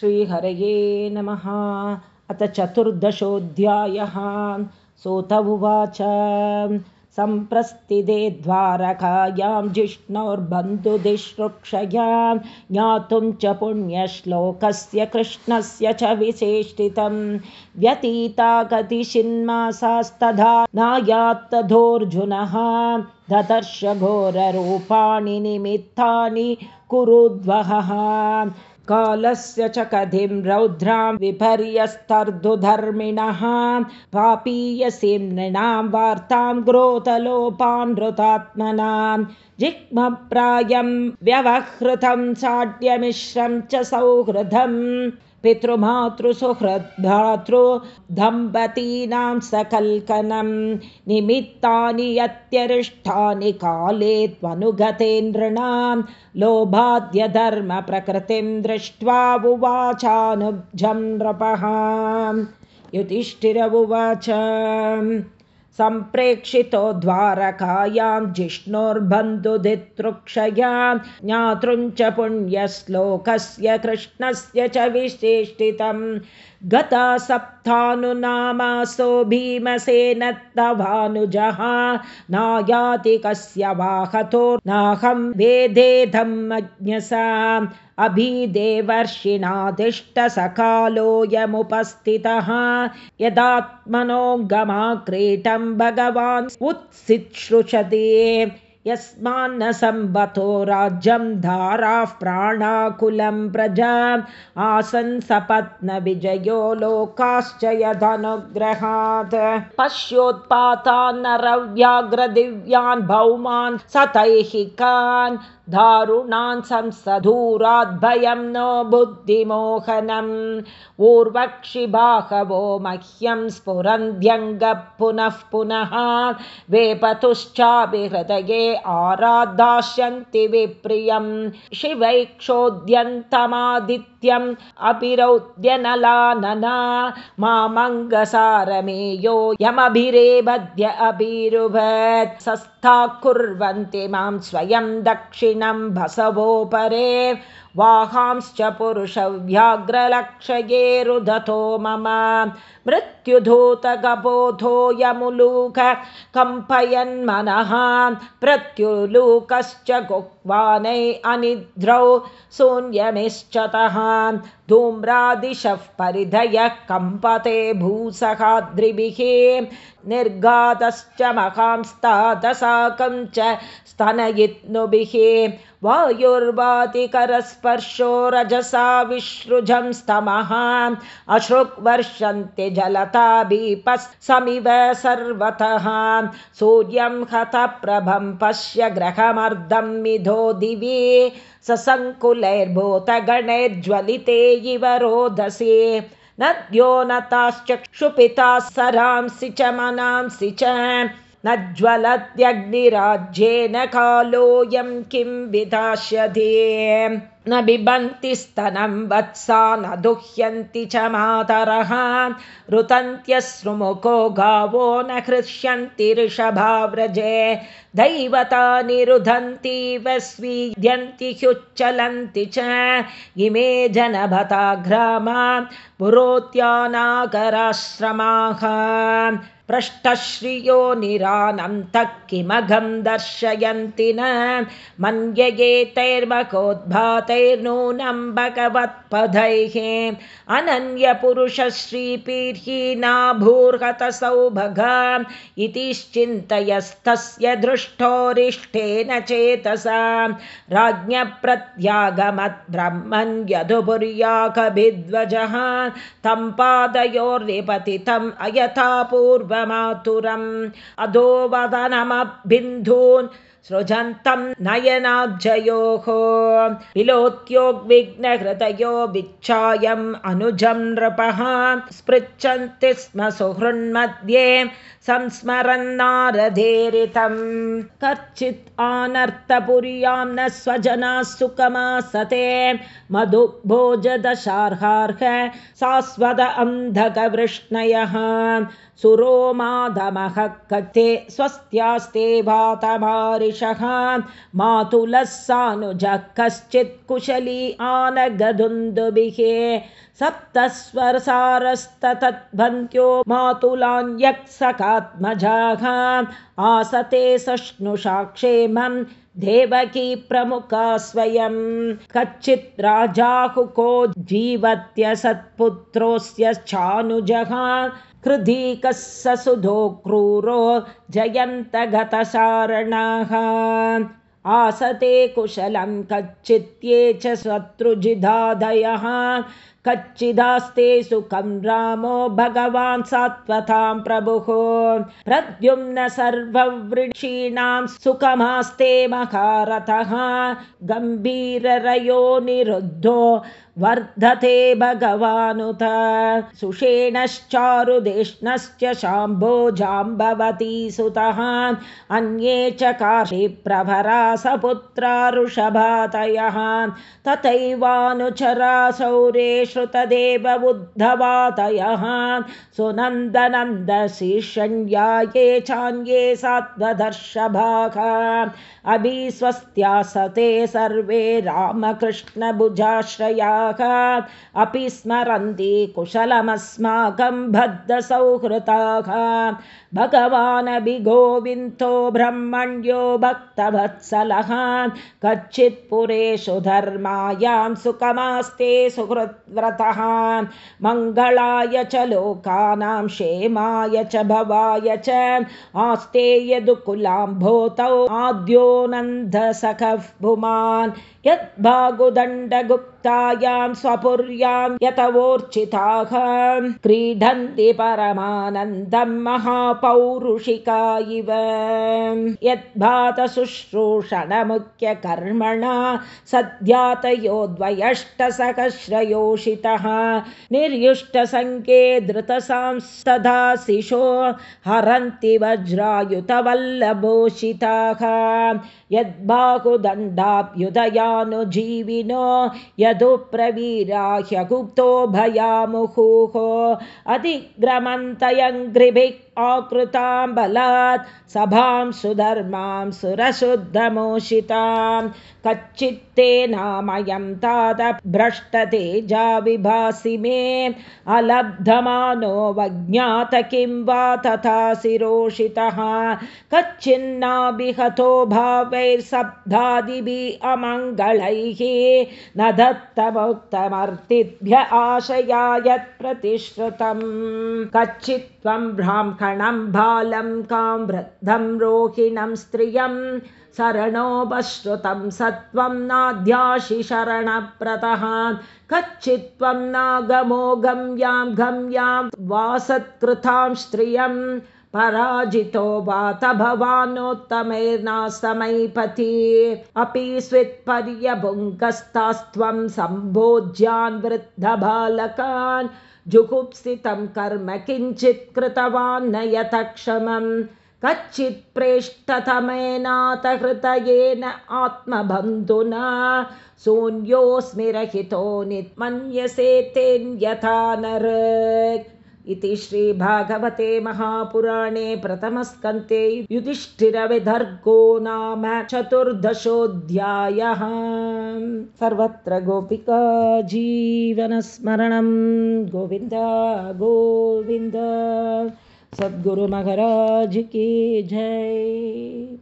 श्रीहरये नमः। अथ चतुर्दशोऽध्यायः। सोत उवाच। सम्प्रस्थिते द्वारकायां जिष्णोर्बन्धुदिश्रुक्षयां ज्ञातुं च पुण्यश्लोकस्य कृष्णस्य च विशेषितं व्यतीता नायात्तधोऽर्जुनः ददर्श घोररूपाणि निमित्तानि कुरुद्वहः कालस्य च कधिं रौद्रां विपर्यस्तर्दुधर्मिणः पापीयसीं नृणां वार्तां ग्रोतलोपां नृतात्मनां जिह्मप्रायं व्यवहृतं साड्यमिश्रं च सौहृदम् पितृमातृसुहृद्भ्रातृ दम्पतीनां सकल्कनं निमित्तानि यत्यरिष्ठानि काले त्वनुगतेन्द्रणां लोभाद्यधर्मप्रकृतिं दृष्ट्वा उवाचानुब्जं नृपः। युधिष्ठिर उवाच सम्प्रेक्षितो द्वारकायां जिष्णोर्बन्धुदितृक्षयां ज्ञातृञ्च पुण्यश्लोकस्य कृष्णस्य च विशेषितं गता सप्तानुनामासो भीमसेनत्तभानुजः नायाति कस्य वाहतो नाहं वेदेधमज्ञसाम् अभिदेवर्षिणादिष्टसकालोऽयमुपस्थितः यदात्मनो गमाक्रीटं भगवान् उत्सिश्रुषति यस्मान्न सम्बतो राज्यं धाराः प्राणाकुलं प्रजा। आसन् सपत्नविजयो लोकाश्च यदनुग्रहात्। पश्योत्पातान्नरव्याघ्रदिव्यान् भौमान् सतैहिकान् दारुणान् संसधूराद्भयं नो बुद्धिमोहनम्। ऊर्वक्षि बाहवो मह्यं स्फुरन्ध्यङ्गः पुनः पुनः वेपतुश्चाभिहृदये आराधास्यन्ति विप्रियं शिवैक्षोद्यन्तमादित्यम् अभिरौद्यनलानना मामङ्गसारमेयो यमभिरेबद्य अभिरुभत्। सस्था कुर्वन्ति मां स्वयं दक्षिण बसवोपरे वाहांश्च पुरुषव्याघ्रलक्षये रुदतो मम। मृत्युधूतगबोधोऽयमुलूक कम्पयन्मनः। प्रत्युलूकश्च गुक्वानै अनिद्रौ शून्यमिश्चतः धूम्रादिशः परिधयः कम्पते भूसहाद्रिभिः। निर्गातश्च महांस्तादसाकं च स्तनयित्नुभिः वायुर्वातिकरस्पर्शो रजसा विसृजं स्तमः। अश्रुक्वर्षन्ति जलताभिपस्समिव सर्वतः। सूर्यं हतप्रभं पश्य ग्रहमर्धं मिधो दिवि। ससङ्कुलैर्भूतगणैर्ज्वलिते इव रोदसी। नद्यो नताश्चक्षुपिताः सरांसि च मनांसि च न ज्वलत्यग्निराज्येन कालोऽयं किं विधास्यति न बिबन्ति स्तनं वत्सा न दुह्यन्ति च मातरः। ऋतन्त्यश्रुमुखो गावो न हृष्यन्ति ऋषभाव्रजे। दैवता निरुधन्ति वस्वीद्यन्ति ह्युच्चलन्ति च। इमे जनभता ग्रामा पुरोत्यानाकराश्रमाः पृष्ठश्रियो निरानन्तः किमघं दर्शयन्ति न। मन्ययेतैर्मकोद्भातैर्नूनं भगवत्पदैः अनन्यपुरुषश्रीपीर्हीना भूर्हतसौभग इतिश्चिन्तयस्तस्य दृष्टोरिष्ठेन चेतसा। राज्ञप्रत्यागमद्ब्रह्मन् यदुपुर्याकभिध्वजः तं पादयोर्निपतितम् अयथा पूर्व मातुरम् अधोवदनमबिन्धून् सृजन्तं नयनाब्जयोः विलोक्योग्विघ्नहृदयो विच्छायम् अनुजं नृपः। स्पृच्छन्ति स्म सुहृन्मध्ये संस्मरन्नारधेरितं कच्चित् आनर्तपुर्यां न स्वजनाः सुखमासते। मधुभोजदशार्हार्ह शाश्वत अन्धकवृष्णयः। सुरो माधमः कथे स्वस्त्यास्ते भातमारिष मातुलः सानुजः कश्चित् कुशली आनगदुन्दुभिः। सप्तस्वरसारस्ततद्भन्त्यो मातुलान्यक् सखात्मजाः आसते सष्णुषा क्षेमम् देवकी प्रमुखा स्वयं। कच्चित् राजाहुको जीवत्यसत्पुत्रोऽस्य चानुजः कृधीकः ससुधो क्रूरो जयन्तगतसारणाः। आसते कुशलं कच्चित्ये च शत्रुजिदादयः कच्चिदास्ते सुखं रामो भगवान् सात्वतां प्रभुः। प्रद्युम्न सर्ववृषीणां सुखमास्ते महारथः। गम्भीररयो निरुद्धो वर्धते भगवानुत। सुषेणश्चारुदेष्णश्च शाम्भो जाम्बवती सुतः। अन्ये च काशीप्रभरा सपुत्रा ऋषभातयः। तथैवानुचरा श्रुतदेव उद्धवातयः सुनन्दनन्दशीर्षण्याये चान्ये सात्वदर्शभाः अभिस्वस्त्यासते सर्वे रामकृष्णभुजाश्रया। अपि स्मरन्ति कुशलमस्माकं बद्धसौहृताः भगवानभिगोविन्दो ब्रह्मण्यो भक्तवत्सलः। कच्चित्पुरेषु धर्मायां सुखमास्ते सुहृद्व्रतः मङ्गलाय च लोकानां क्षेमाय च भवाय च आस्ते यदुकुलाम्भोतौ आद्यो नन्दसखः पुमान् स्वपुर्यां यतवोर्चिताः क्रीडन्ति परमानन्दं महापौरुषिका इव। यद्भातशुश्रूषणमुख्यकर्मणा सद्यातयो द्वयष्टसहस्रयोषितः निर्युष्टसङ्ख्ये धृतसांस्तदा शिशो हरन्ति वज्रायुतवल्लभोषिताः यद्बाहुदण्डाभ्युदयानुजीविनो यदुप्रवीराह्यगुप्तो भयामुहुः। अधिग्रमन्तयङ्घ्रिभिः आकृतां बलात् सभां सुधर्मां सुरशुद्धमोषितां कच्चित्ते नामयं तादभ्रष्टतेजा विभासि मे। अलब्धमानो वज्ञात किं वा तथा शिरोषितः कच्चिन्नाभिहतो भावैर्शब्दादिभिः अमङ्गलैः। न दत्तमोक्तमर्तिभ्य आशया यत्प्रतिश्रुतं कच्चित् त्वं ब्राह्मणं बालं कां वृद्धं रोहिणं स्त्रियं शरणोपश्रुतं सत्वं नाध्याशि शरणप्रतः गम्यां वासत्कृतां स्त्रियं पराजितो वात भवानोत्तमैर्नासमैपथि। अपि स्वित्पर्यभुङ्कस्तास्त्वं सम्भोज्यान् वृद्धबालकान् जुगुप्सितं कर्म किञ्चित् कृतवान् न यथक्षमं कच्चित् प्रेष्ठतमेनातहृतयेन आत्मबन्धुना। शून्योऽस्मि रहितो नित्मन्यसे तेन्यथा नर इति श्रीभागवते महापुराणे प्रथमस्कन्ते युधिष्ठिरविधर्गो नाम चतुर्दशोऽध्यायः। सर्वत्र गोपिका जीवनस्मरणं। गोविन्द गोविन्द। सद्गुरुमहराज की जय